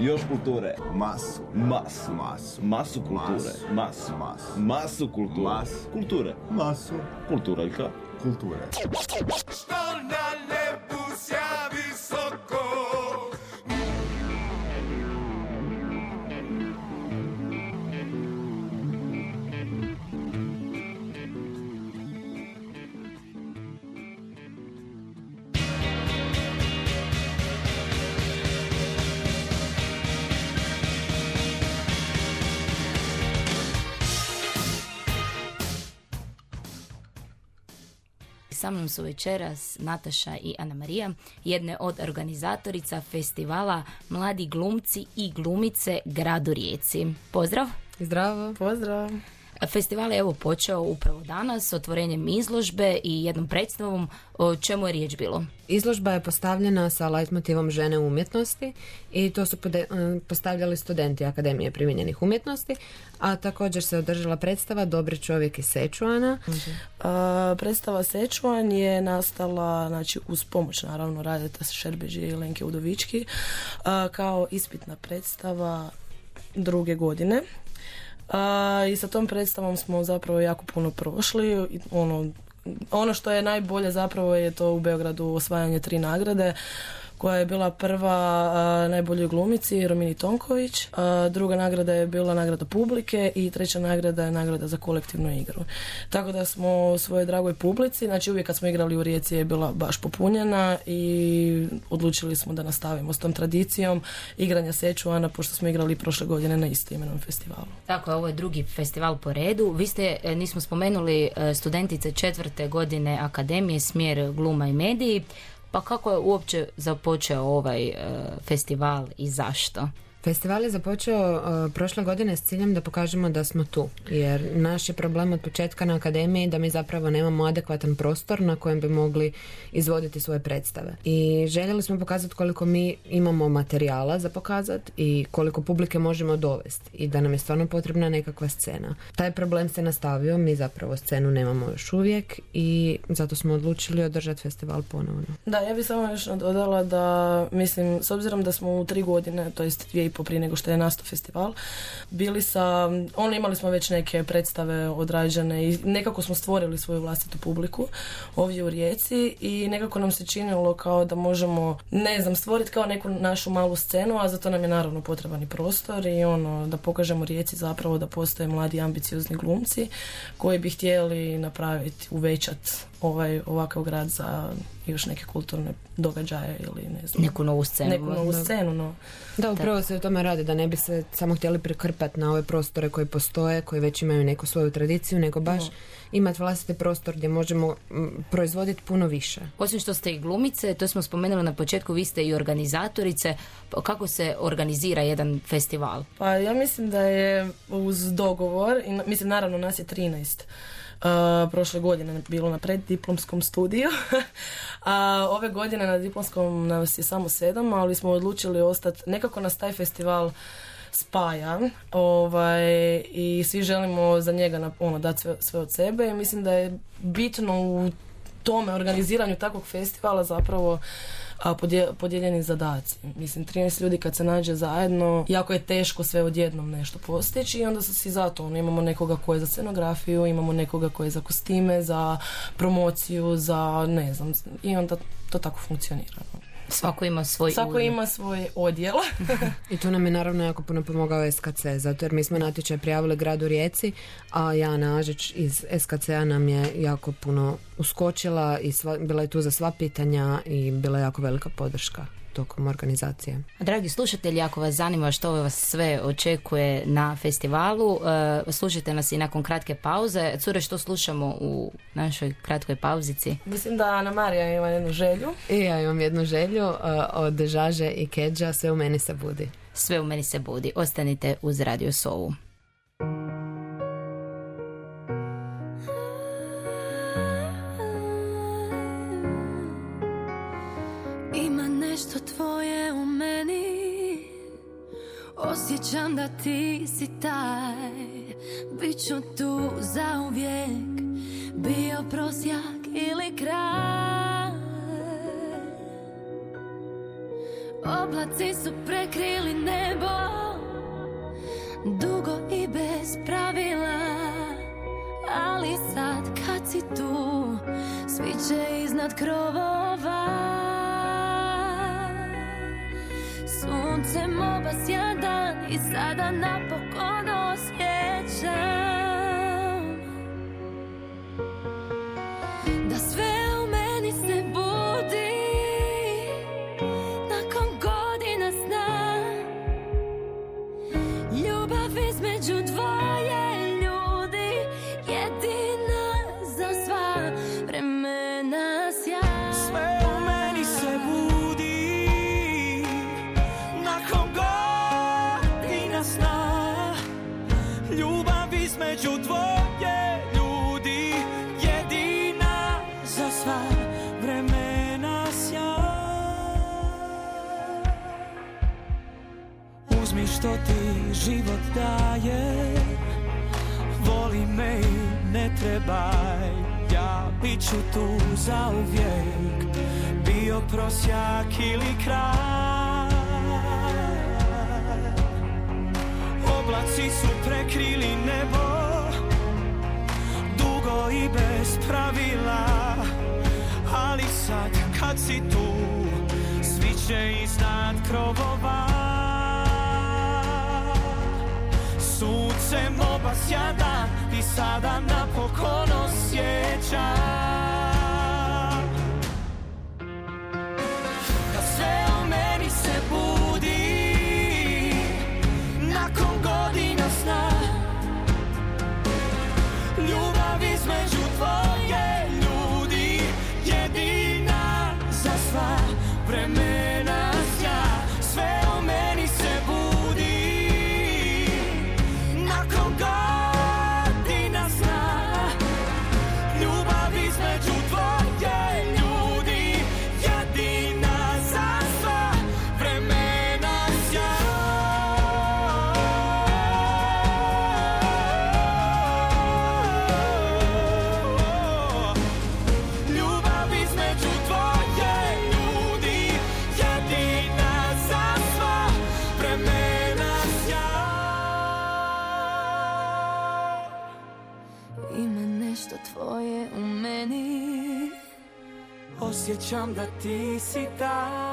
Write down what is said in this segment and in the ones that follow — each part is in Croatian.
Još kulture. Masu. Masu. Masu. Masu kulture. Masu. Masu. Masu kulture. Mas. Kulture. Masu. Kulturaljka. Kulture. Sa mnom su večeras Nataša i Ana Marija, jedne od organizatorica festivala Mladi glumci i glumice Gradu Rijeci. Pozdrav! Zdravo. Pozdrav. Festival je evo počeo upravo danas otvorenjem izložbe i jednom predstavom o čemu je riječ bilo. Izložba je postavljena sa leitmotivom žene u umjetnosti i to su pode- postavljali studenti Akademije primijenjenih umjetnosti, a također se održala predstava Dobri čovjek iz Sečuana. A, predstava Sečuan je nastala znači, uz pomoć naravno Radeta Šerbeđi i Lenke Udovički a, kao ispitna predstava druge godine. A, I sa tom predstavom smo zapravo jako puno prošli. Ono, ono što je najbolje zapravo je to u Beogradu osvajanje tri nagrade koja je bila prva najboljoj glumici Romini Tonković, druga nagrada je bila nagrada publike i treća nagrada je nagrada za kolektivnu igru. Tako da smo svojoj dragoj publici, znači uvijek kad smo igrali u Rijeci je bila baš popunjena i odlučili smo da nastavimo s tom tradicijom igranja Sečuana pošto smo igrali prošle godine na istoimenom festivalu. Tako je, ovo je drugi festival po redu. Vi ste, e, nismo spomenuli, e, studentice četvrte godine Akademije, smjer gluma i mediji. Pa kako je uopće započeo ovaj e, festival i zašto? Festival je započeo uh, prošle godine s ciljem da pokažemo da smo tu, jer naš je problem od početka na akademiji da mi zapravo nemamo adekvatan prostor na kojem bi mogli izvoditi svoje predstave. I željeli smo pokazati koliko mi imamo materijala za pokazati i koliko publike možemo dovesti i da nam je stvarno potrebna nekakva scena. Taj problem se nastavio, mi zapravo scenu nemamo još uvijek i zato smo odlučili održati festival ponovno. Da, ja bih samo još dodala da, mislim, s obzirom da smo u tri godine, to jest dvije i po prije nego što je nastao festival, bili sa, ono imali smo već neke predstave odrađene i nekako smo stvorili svoju vlastitu publiku ovdje u Rijeci i nekako nam se činilo kao da možemo, ne znam, stvoriti kao neku našu malu scenu, a za to nam je naravno potreban i prostor i ono, da pokažemo Rijeci zapravo da postoje mladi ambiciozni glumci koji bi htjeli napraviti, uvećati ovaj ovakav grad za još neke kulturne događaje ili ne znam. Neku novu scenu. Neku novu scenu, no. Da, upravo se o tome radi, da ne bi se samo htjeli prekrpati na ove prostore koji postoje, koji već imaju neku svoju tradiciju, nego baš imati vlastiti prostor gdje možemo m, proizvoditi puno više. Osim što ste i glumice, to smo spomenuli na početku, vi ste i organizatorice. Pa Kako se organizira jedan festival? Pa ja mislim da je uz dogovor, i mislim naravno nas je 13 Prošle godine bilo na preddiplomskom studiju. A ove godine na diplomskom nas je samo sedam, ali smo odlučili ostati, nekako nas taj festival spaja ovaj, i svi želimo za njega ono, dati sve, sve od sebe i mislim da je bitno u tome organiziranju takvog festivala zapravo a, podijeljeni zadaci. Mislim, 13 ljudi kad se nađe zajedno, jako je teško sve odjednom nešto postići i onda su svi zato. Ono, imamo nekoga ko je za scenografiju, imamo nekoga ko je za kostime, za promociju, za ne znam, i onda to tako funkcionira. Svako ima svoj Svako udio. ima svoj odjel. I tu nam je naravno jako puno pomogao SKC, zato jer mi smo natječaj prijavili gradu Rijeci, a Jana Ažić iz SKC-a nam je jako puno uskočila i sva, bila je tu za sva pitanja i bila je jako velika podrška tokom organizacije. Dragi slušatelji, ako vas zanima što vas sve očekuje na festivalu, e, slušajte nas i nakon kratke pauze. Cure, što slušamo u našoj kratkoj pauzici? Mislim da Ana Marija ima jednu želju. I ja imam jednu želju uh, od Žaže i Kedža, sve u meni se budi. Sve u meni se budi. Ostanite uz Radio Sovu. Kraj. Oblaci su prekrili nebo Dugo i bez pravila. Ali sad kad si tu Svi će iznad krovova. Suncem obasja dan I sada napokon osjećam što ti život daje. Voli me i ne trebaj Ja bit ću tu zauvijek. Bio prosjak ili kraj? Oblaci su prekrili nebo Dugo i bez pravila. Ali sad kad si tu Svi će iznad krovova Suncem obasja dan I sada napokon osjećam tvoje u meni. Osjećam da ti si ta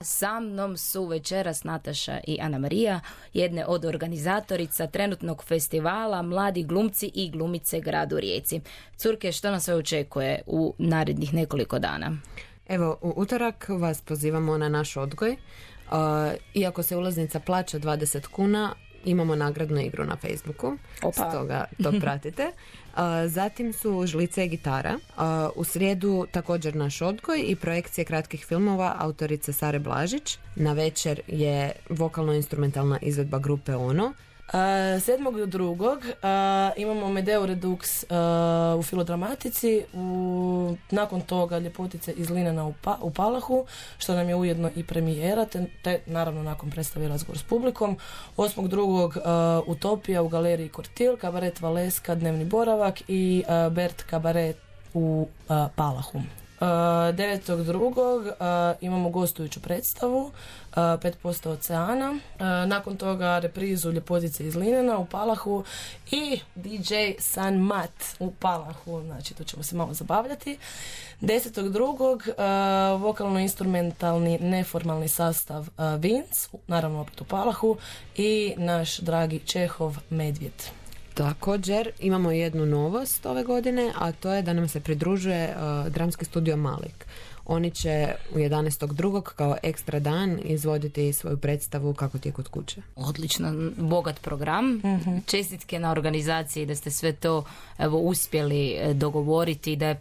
Sa mnom su večeras Nataša i Ana Marija, jedne od organizatorica trenutnog festivala Mladi glumci i glumice gradu Rijeci. Curke, što nas sve očekuje u narednih nekoliko dana? Evo, u utorak vas pozivamo na naš odgoj. Uh, iako se ulaznica plaća 20 kuna, imamo nagradnu igru na Facebooku. Opa. Stoga to pratite. Zatim su žlice i gitara. U srijedu također naš odgoj i projekcije kratkih filmova autorice Sare Blažić. Na večer je vokalno-instrumentalna izvedba grupe Ono. Uh, sedmog do drugog uh, imamo Medeu Redux uh, u filodramatici, nakon toga Ljepotice iz Linena u, pa, u Palahu, što nam je ujedno i premijera, te, te naravno nakon predstave razgovor s publikom. Osmog drugog Utopija u galeriji Kortil, kabaret Valeska, dnevni boravak i Bert kabaret u Palahu. 9.2. imamo gostujuću predstavu uh, 5% oceana. Uh, nakon toga reprizu Ljepotice iz Linena u Palahu i DJ San Mat u Palahu. Znači, tu ćemo se malo zabavljati. 10.2. Uh, vokalno-instrumentalni neformalni sastav Vince, naravno opet u Palahu i naš dragi Čehov Medvjed. Također imamo jednu novost ove godine, a to je da nam se pridružuje uh, dramski studio Malik. Oni će u 11.2. kao ekstra dan izvoditi svoju predstavu kako ti je kod kuće. Odlično, bogat program. Čestitke na organizaciji da ste sve to evo, uspjeli e, dogovoriti, da je e,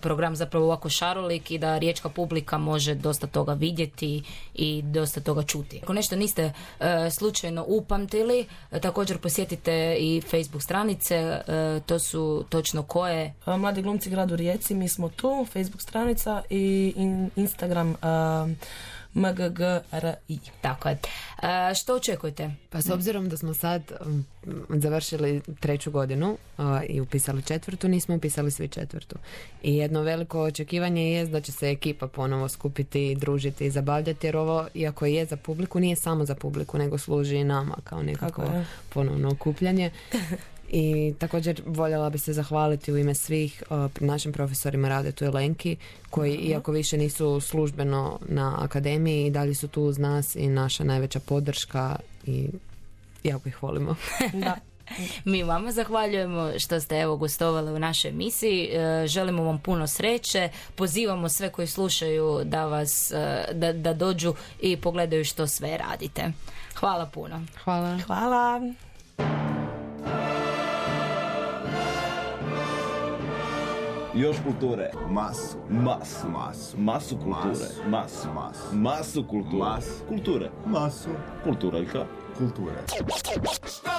program zapravo ovako šarolik i da riječka publika može dosta toga vidjeti i dosta toga čuti. Ako nešto niste e, slučajno upamtili, e, također posjetite i Facebook stranice, e, to su točno koje Mladi glumci gradu Rijeci, mi smo tu, Facebook stranica i in- Instagram uh, MGGRI. Tako je. E, što očekujete? Pa s obzirom da smo sad um, završili treću godinu uh, i upisali četvrtu, nismo upisali svi četvrtu. I jedno veliko očekivanje je da će se ekipa ponovo skupiti, družiti i zabavljati, jer ovo, iako je za publiku, nije samo za publiku, nego služi i nama kao nekako ponovno okupljanje. I također voljela bi se zahvaliti u ime svih uh, našim profesorima Radetu i Lenki koji iako više nisu službeno na akademiji i dalje su tu uz nas i naša najveća podrška i jako ih volimo. Da. Mi vama zahvaljujemo što ste evo gostovali u našoj emisiji. E, Želimo vam puno sreće. Pozivamo sve koji slušaju da vas e, da, da dođu i pogledaju što sve radite. Hvala puno. Hvala. Hvala. Još kulture. Masu. Masu. Masu. Masu kulture. Masu. Masu. Masu kulture. Mas. Kulture. Masu. Kulturaljka. Kulture. Što